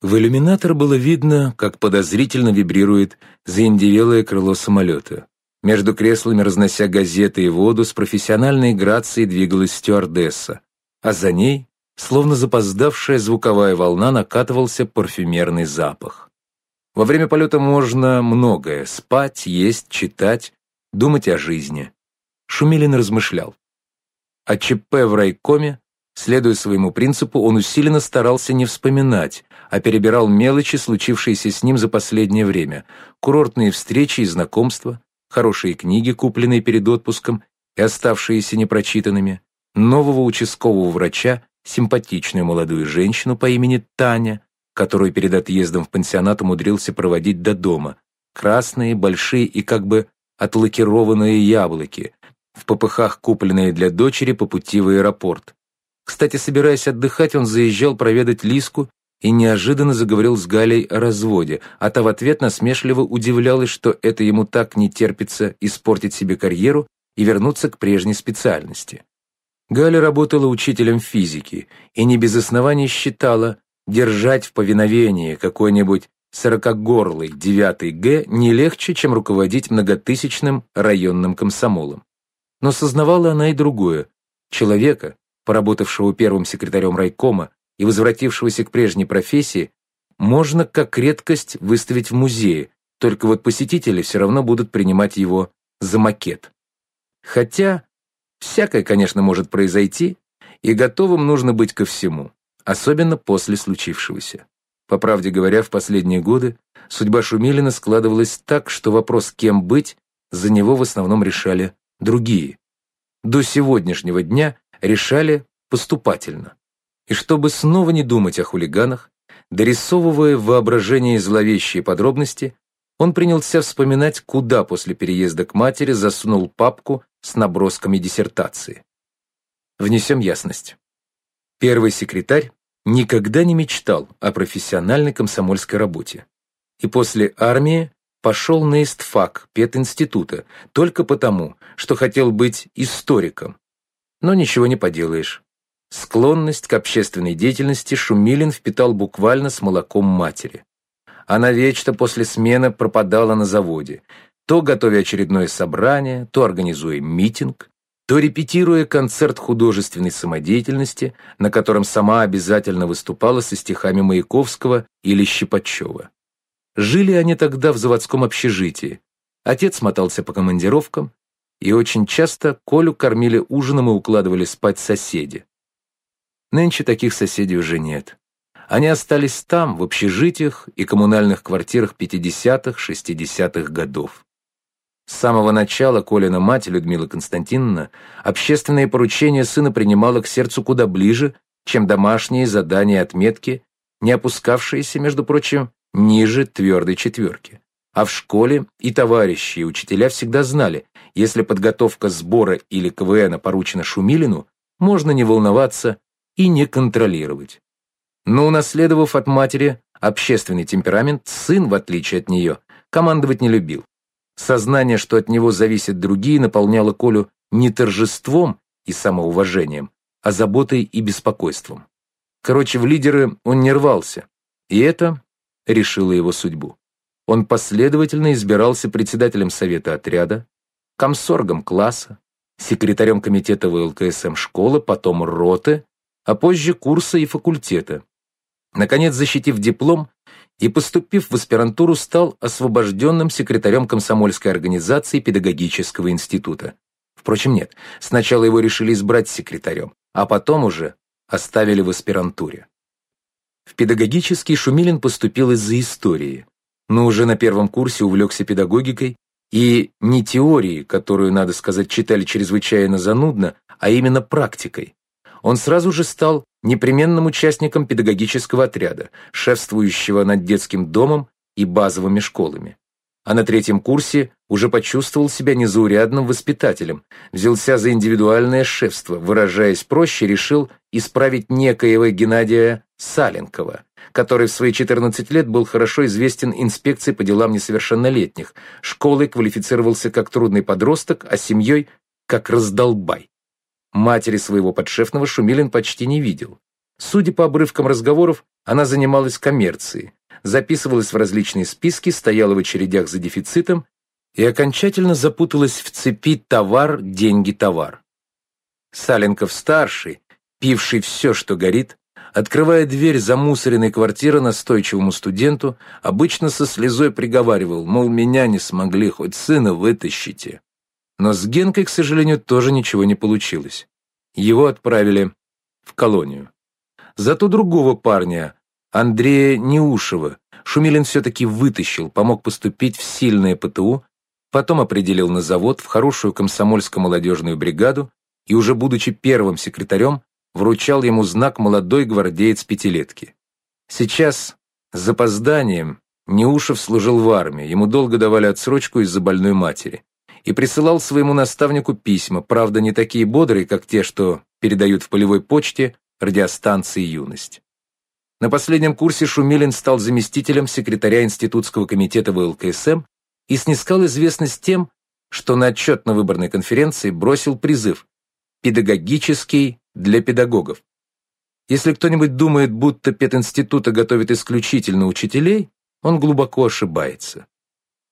В иллюминатор было видно, как подозрительно вибрирует заиндевелое крыло самолета. Между креслами, разнося газеты и воду, с профессиональной грацией двигалась стюардесса, а за ней, словно запоздавшая звуковая волна, накатывался парфюмерный запах. Во время полета можно многое — спать, есть, читать, думать о жизни. Шумилин размышлял. О ЧП в райкоме, следуя своему принципу, он усиленно старался не вспоминать, а перебирал мелочи, случившиеся с ним за последнее время, курортные встречи и знакомства, хорошие книги, купленные перед отпуском и оставшиеся непрочитанными, нового участкового врача, симпатичную молодую женщину по имени Таня, которую перед отъездом в пансионат умудрился проводить до дома, красные, большие и как бы отлакированные яблоки, в попыхах купленные для дочери по пути в аэропорт. Кстати, собираясь отдыхать, он заезжал проведать Лиску и неожиданно заговорил с Галей о разводе, а та в ответ насмешливо удивлялась, что это ему так не терпится испортить себе карьеру и вернуться к прежней специальности. Галя работала учителем физики и не без оснований считала, держать в повиновении какой-нибудь сорокогорлый девятый Г не легче, чем руководить многотысячным районным комсомолом. Но сознавала она и другое. Человека, поработавшего первым секретарем райкома, и возвратившегося к прежней профессии, можно как редкость выставить в музее, только вот посетители все равно будут принимать его за макет. Хотя, всякое, конечно, может произойти, и готовым нужно быть ко всему, особенно после случившегося. По правде говоря, в последние годы судьба Шумилина складывалась так, что вопрос «кем быть» за него в основном решали другие. До сегодняшнего дня решали поступательно. И чтобы снова не думать о хулиганах, дорисовывая в воображении зловещие подробности, он принялся вспоминать, куда после переезда к матери засунул папку с набросками диссертации. Внесем ясность. Первый секретарь никогда не мечтал о профессиональной комсомольской работе. И после армии пошел на истфак пединститута только потому, что хотел быть историком. Но ничего не поделаешь. Склонность к общественной деятельности Шумилин впитал буквально с молоком матери. Она вечно после смены пропадала на заводе, то готовя очередное собрание, то организуя митинг, то репетируя концерт художественной самодеятельности, на котором сама обязательно выступала со стихами Маяковского или Щипачева. Жили они тогда в заводском общежитии. Отец мотался по командировкам, и очень часто Колю кормили ужином и укладывали спать соседи. Нынче таких соседей уже нет. Они остались там, в общежитиях и коммунальных квартирах 50-х, 60-х годов. С самого начала Колина мать, Людмила Константиновна, общественные поручения сына принимала к сердцу куда ближе, чем домашние задания и отметки, не опускавшиеся, между прочим, ниже твердой четверки. А в школе и товарищи, и учителя всегда знали, если подготовка сбора или КВН поручена Шумилину, можно не волноваться, и не контролировать. Но унаследовав от матери общественный темперамент, сын, в отличие от нее, командовать не любил. Сознание, что от него зависят другие, наполняло Колю не торжеством и самоуважением, а заботой и беспокойством. Короче, в лидеры он не рвался, и это решило его судьбу. Он последовательно избирался председателем совета отряда, комсоргом класса, секретарем комитета ВЛКСМ школы, потом роты, а позже курса и факультета. Наконец, защитив диплом и поступив в аспирантуру, стал освобожденным секретарем комсомольской организации педагогического института. Впрочем, нет, сначала его решили избрать секретарем, а потом уже оставили в аспирантуре. В педагогический Шумилин поступил из-за истории, но уже на первом курсе увлекся педагогикой и не теорией, которую, надо сказать, читали чрезвычайно занудно, а именно практикой он сразу же стал непременным участником педагогического отряда, шефствующего над детским домом и базовыми школами. А на третьем курсе уже почувствовал себя незаурядным воспитателем, взялся за индивидуальное шефство, выражаясь проще, решил исправить некоего Геннадия Саленкова, который в свои 14 лет был хорошо известен инспекции по делам несовершеннолетних, школой квалифицировался как трудный подросток, а семьей – как раздолбай. Матери своего подшефного Шумилин почти не видел. Судя по обрывкам разговоров, она занималась коммерцией, записывалась в различные списки, стояла в очередях за дефицитом и окончательно запуталась в цепи «товар, деньги, товар». Саленков-старший, пивший все, что горит, открывая дверь замусоренной квартиры настойчивому студенту, обычно со слезой приговаривал, мол, меня не смогли, хоть сына вытащите. Но с Генкой, к сожалению, тоже ничего не получилось. Его отправили в колонию. Зато другого парня, Андрея Неушева, Шумилин все-таки вытащил, помог поступить в сильное ПТУ, потом определил на завод, в хорошую комсомольско-молодежную бригаду и уже будучи первым секретарем, вручал ему знак молодой гвардеец пятилетки. Сейчас, с запозданием, Неушев служил в армии, ему долго давали отсрочку из-за больной матери, и присылал своему наставнику письма, правда, не такие бодрые, как те, что передают в полевой почте радиостанции «Юность». На последнем курсе Шумилин стал заместителем секретаря Институтского комитета ВЛКСМ и снискал известность тем, что на отчетно-выборной конференции бросил призыв «Педагогический для педагогов». Если кто-нибудь думает, будто пединститута готовит исключительно учителей, он глубоко ошибается.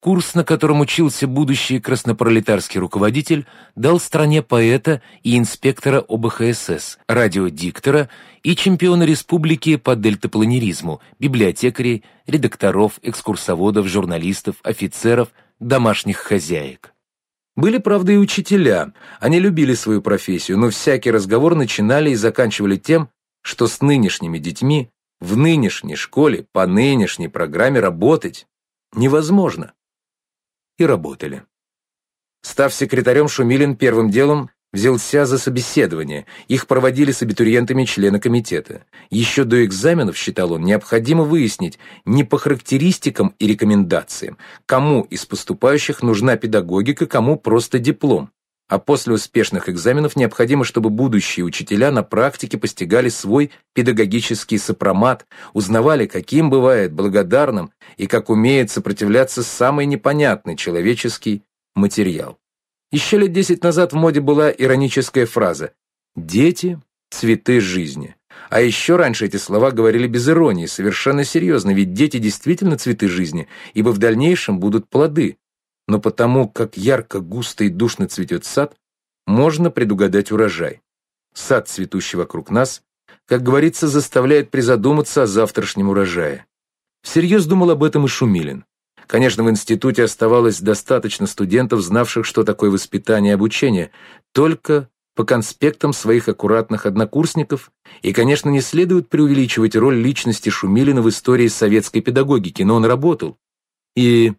Курс, на котором учился будущий краснопролетарский руководитель, дал стране поэта и инспектора ОБХСС, радиодиктора и чемпиона республики по дельтапланеризму, библиотекарей, редакторов, экскурсоводов, журналистов, офицеров, домашних хозяек. Были, правда, и учителя. Они любили свою профессию, но всякий разговор начинали и заканчивали тем, что с нынешними детьми в нынешней школе по нынешней программе работать невозможно и работали. Став секретарем, Шумилин первым делом взялся за собеседование. Их проводили с абитуриентами члены комитета. Еще до экзаменов, считал он, необходимо выяснить не по характеристикам и рекомендациям, кому из поступающих нужна педагогика, кому просто диплом. А после успешных экзаменов необходимо, чтобы будущие учителя на практике постигали свой педагогический сопромат, узнавали, каким бывает благодарным и как умеет сопротивляться самый непонятный человеческий материал. Еще лет десять назад в моде была ироническая фраза «Дети – цветы жизни». А еще раньше эти слова говорили без иронии, совершенно серьезно, ведь дети действительно цветы жизни, ибо в дальнейшем будут плоды, но потому, как ярко, густо и душно цветет сад, можно предугадать урожай. Сад, цветущий вокруг нас, как говорится, заставляет призадуматься о завтрашнем урожае. Всерьез думал об этом и Шумилин. Конечно, в институте оставалось достаточно студентов, знавших, что такое воспитание и обучение, только по конспектам своих аккуратных однокурсников, и, конечно, не следует преувеличивать роль личности Шумилина в истории советской педагогики, но он работал. И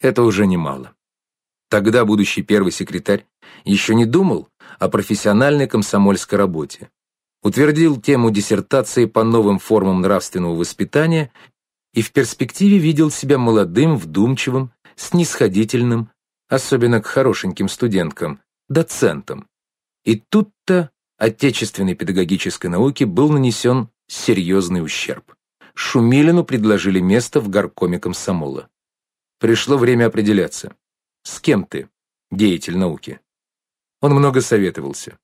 это уже немало. Тогда будущий первый секретарь еще не думал о профессиональной комсомольской работе. Утвердил тему диссертации по новым формам нравственного воспитания и в перспективе видел себя молодым, вдумчивым, снисходительным, особенно к хорошеньким студенткам, доцентом. И тут-то отечественной педагогической науке был нанесен серьезный ущерб. Шумилину предложили место в горкоме комсомола. Пришло время определяться. С кем ты, деятель науки? Он много советовался.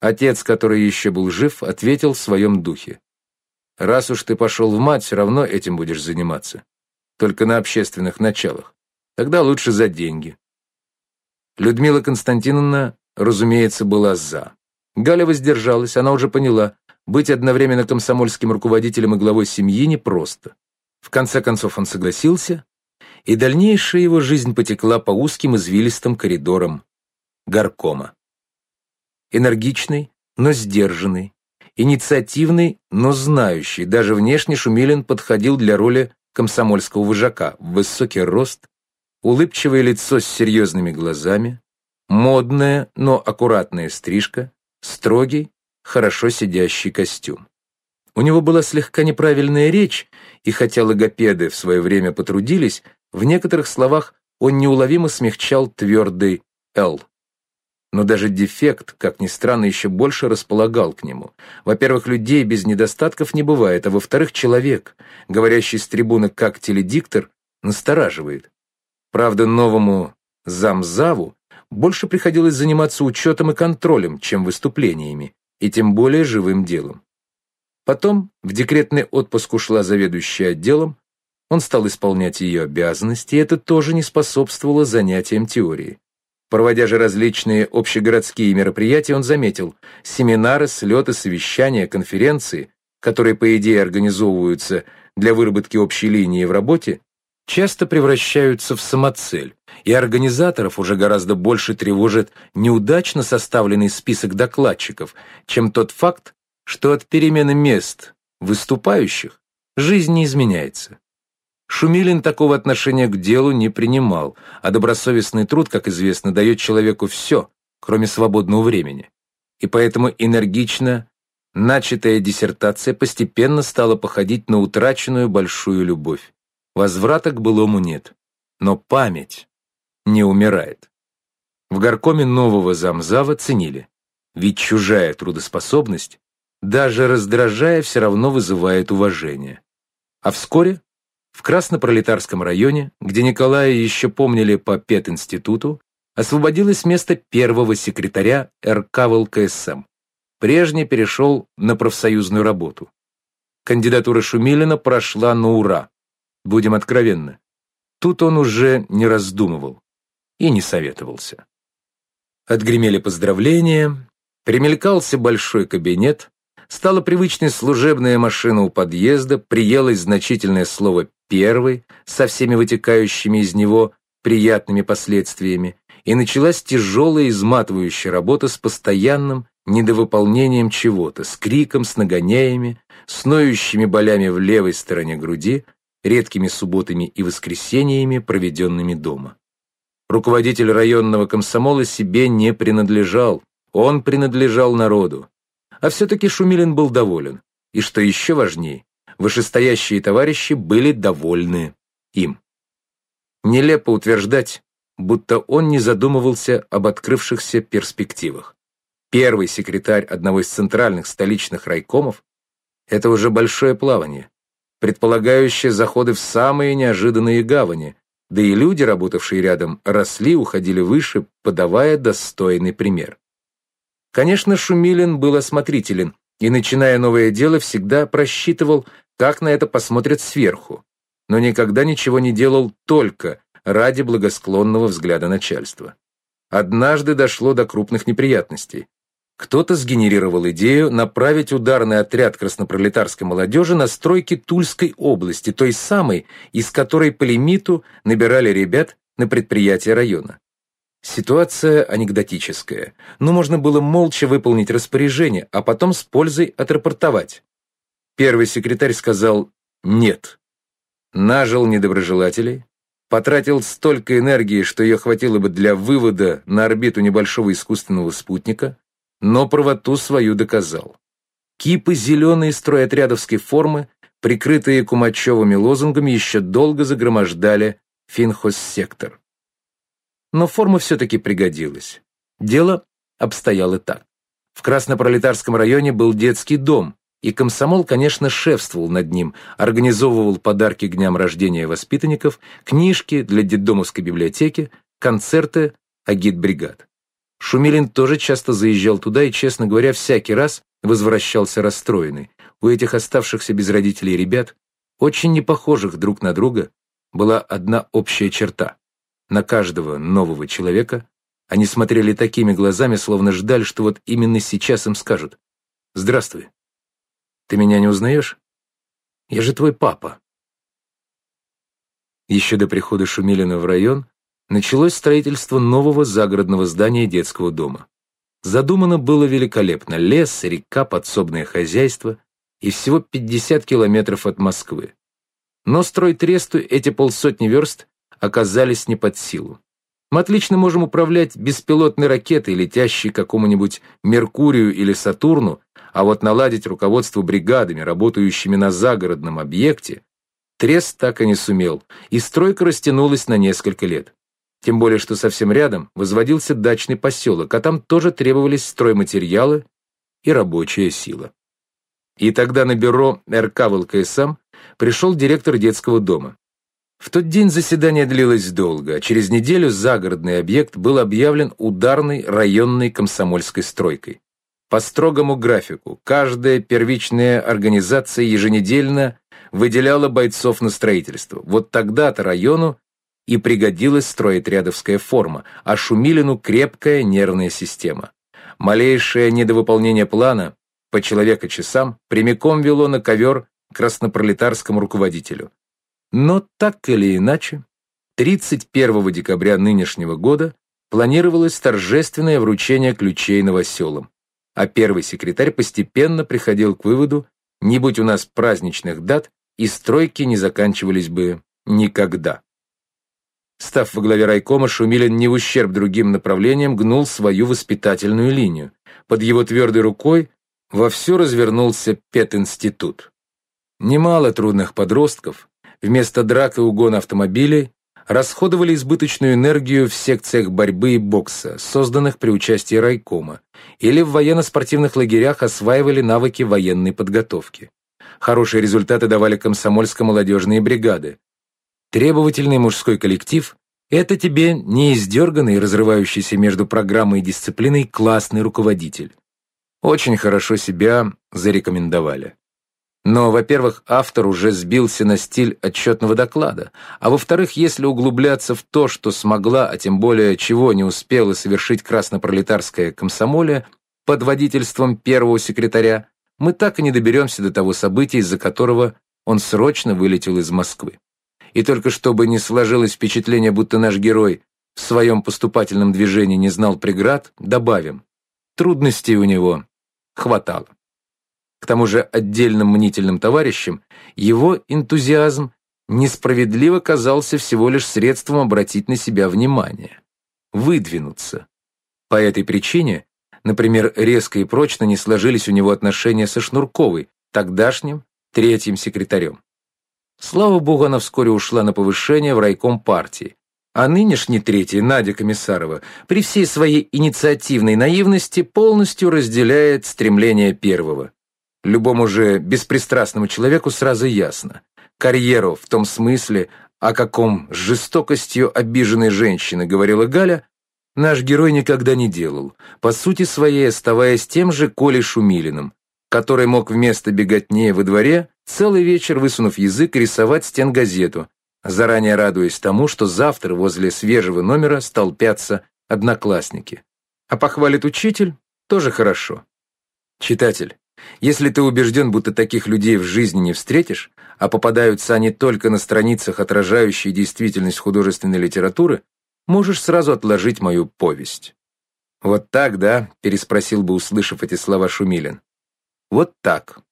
Отец, который еще был жив, ответил в своем духе. «Раз уж ты пошел в мать, все равно этим будешь заниматься. Только на общественных началах. Тогда лучше за деньги». Людмила Константиновна, разумеется, была «за». Галя воздержалась, она уже поняла, быть одновременно комсомольским руководителем и главой семьи непросто. В конце концов он согласился, и дальнейшая его жизнь потекла по узким извилистым коридорам горкома. Энергичный, но сдержанный, инициативный, но знающий, даже внешне Шумилин подходил для роли комсомольского вожака, высокий рост, улыбчивое лицо с серьезными глазами, модная, но аккуратная стрижка, строгий, хорошо сидящий костюм. У него была слегка неправильная речь, и хотя логопеды в свое время потрудились, в некоторых словах он неуловимо смягчал твердый «л». Но даже дефект, как ни странно, еще больше располагал к нему. Во-первых, людей без недостатков не бывает, а во-вторых, человек, говорящий с трибуны как теледиктор, настораживает. Правда, новому замзаву больше приходилось заниматься учетом и контролем, чем выступлениями, и тем более живым делом. Потом в декретный отпуск ушла заведующая отделом, он стал исполнять ее обязанности, и это тоже не способствовало занятиям теорией. Проводя же различные общегородские мероприятия, он заметил, семинары, слеты, совещания, конференции, которые, по идее, организовываются для выработки общей линии в работе, часто превращаются в самоцель, и организаторов уже гораздо больше тревожит неудачно составленный список докладчиков, чем тот факт, что от перемены мест выступающих жизнь не изменяется. Шумилин такого отношения к делу не принимал, а добросовестный труд, как известно, дает человеку все, кроме свободного времени. И поэтому энергично начатая диссертация постепенно стала походить на утраченную большую любовь. Возврата к былому нет. Но память не умирает. В горкоме нового замзава ценили. Ведь чужая трудоспособность, даже раздражая, все равно вызывает уважение. А вскоре в Краснопролетарском районе, где Николая еще помнили по пединституту, освободилось место первого секретаря РК ВЛКСМ. Прежний перешел на профсоюзную работу. Кандидатура Шумилина прошла на ура. Будем откровенны. Тут он уже не раздумывал и не советовался. Отгремели поздравления, примелькался большой кабинет, стала привычной служебная машина у подъезда, приелось значительное слово «первый» со всеми вытекающими из него приятными последствиями, и началась тяжелая изматывающая работа с постоянным недовыполнением чего-то, с криком, с нагоняями, с ноющими болями в левой стороне груди, редкими субботами и воскресениями, проведенными дома. Руководитель районного комсомола себе не принадлежал, он принадлежал народу. А все-таки Шумилин был доволен. И что еще важнее, вышестоящие товарищи были довольны им. Нелепо утверждать, будто он не задумывался об открывшихся перспективах. Первый секретарь одного из центральных столичных райкомов – это уже большое плавание предполагающее заходы в самые неожиданные гавани, да и люди, работавшие рядом, росли, уходили выше, подавая достойный пример. Конечно, Шумилин был осмотрителен и, начиная новое дело, всегда просчитывал, как на это посмотрят сверху, но никогда ничего не делал только ради благосклонного взгляда начальства. Однажды дошло до крупных неприятностей. Кто-то сгенерировал идею направить ударный отряд краснопролетарской молодежи на стройки Тульской области, той самой, из которой по лимиту набирали ребят на предприятия района. Ситуация анекдотическая, но можно было молча выполнить распоряжение, а потом с пользой отрапортовать. Первый секретарь сказал «нет». Нажил недоброжелателей, потратил столько энергии, что ее хватило бы для вывода на орбиту небольшого искусственного спутника, но правоту свою доказал. Кипы зеленой стройотрядовской формы, прикрытые кумачевыми лозунгами, еще долго загромождали финхоссектор. Но форма все-таки пригодилась. Дело обстояло так. В Краснопролетарском районе был детский дом, и комсомол, конечно, шефствовал над ним, организовывал подарки к дням рождения воспитанников, книжки для детдомовской библиотеки, концерты агитбригад. Шумилин тоже часто заезжал туда и, честно говоря, всякий раз возвращался расстроенный. У этих оставшихся без родителей ребят, очень не похожих друг на друга, была одна общая черта. На каждого нового человека они смотрели такими глазами, словно ждали, что вот именно сейчас им скажут «Здравствуй. Ты меня не узнаешь? Я же твой папа». Еще до прихода Шумилина в район началось строительство нового загородного здания детского дома. Задумано было великолепно. Лес, река, подсобное хозяйство и всего 50 километров от Москвы. Но стройтресту эти полсотни верст оказались не под силу. Мы отлично можем управлять беспилотной ракетой, летящей к какому-нибудь Меркурию или Сатурну, а вот наладить руководство бригадами, работающими на загородном объекте, Трест так и не сумел, и стройка растянулась на несколько лет. Тем более, что совсем рядом возводился дачный поселок, а там тоже требовались стройматериалы и рабочая сила. И тогда на бюро РК ВЛКСМ пришел директор детского дома. В тот день заседание длилось долго, а через неделю загородный объект был объявлен ударной районной комсомольской стройкой. По строгому графику. Каждая первичная организация еженедельно выделяла бойцов на строительство. Вот тогда-то району и пригодилась стройотрядовская форма, а Шумилину крепкая нервная система. Малейшее недовыполнение плана по человека-часам прямиком вело на ковер краснопролетарскому руководителю. Но так или иначе, 31 декабря нынешнего года планировалось торжественное вручение ключей новоселам, а первый секретарь постепенно приходил к выводу, не будь у нас праздничных дат, и стройки не заканчивались бы никогда. Став во главе райкома, Шумилин не в ущерб другим направлениям гнул свою воспитательную линию. Под его твердой рукой вовсю развернулся пединститут. Немало трудных подростков вместо драк и угона автомобилей расходовали избыточную энергию в секциях борьбы и бокса, созданных при участии райкома, или в военно-спортивных лагерях осваивали навыки военной подготовки. Хорошие результаты давали комсомольско-молодежные бригады. Требовательный мужской коллектив – это тебе не издерганный, разрывающийся между программой и дисциплиной классный руководитель. Очень хорошо себя зарекомендовали. Но, во-первых, автор уже сбился на стиль отчетного доклада, а во-вторых, если углубляться в то, что смогла, а тем более чего не успела совершить краснопролетарская комсомолия под водительством первого секретаря, мы так и не доберемся до того события, из-за которого он срочно вылетел из Москвы. И только чтобы не сложилось впечатление, будто наш герой в своем поступательном движении не знал преград, добавим, трудностей у него хватало. К тому же отдельным мнительным товарищам его энтузиазм несправедливо казался всего лишь средством обратить на себя внимание, выдвинуться. По этой причине, например, резко и прочно не сложились у него отношения со Шнурковой, тогдашним третьим секретарем. Слава богу, она вскоре ушла на повышение в райком партии, а нынешний третий, Надя Комиссарова, при всей своей инициативной наивности полностью разделяет стремление первого. Любому же беспристрастному человеку сразу ясно. Карьеру в том смысле, о каком с жестокостью обиженной женщины говорила Галя, наш герой никогда не делал, по сути своей оставаясь тем же Колей Шумилиным, который мог вместо беготнее во дворе целый вечер, высунув язык, рисовать стенгазету, заранее радуясь тому, что завтра возле свежего номера столпятся одноклассники. А похвалит учитель – тоже хорошо. Читатель, если ты убежден, будто таких людей в жизни не встретишь, а попадаются они только на страницах, отражающие действительность художественной литературы, можешь сразу отложить мою повесть. «Вот так, да?» – переспросил бы, услышав эти слова Шумилин. «Вот так.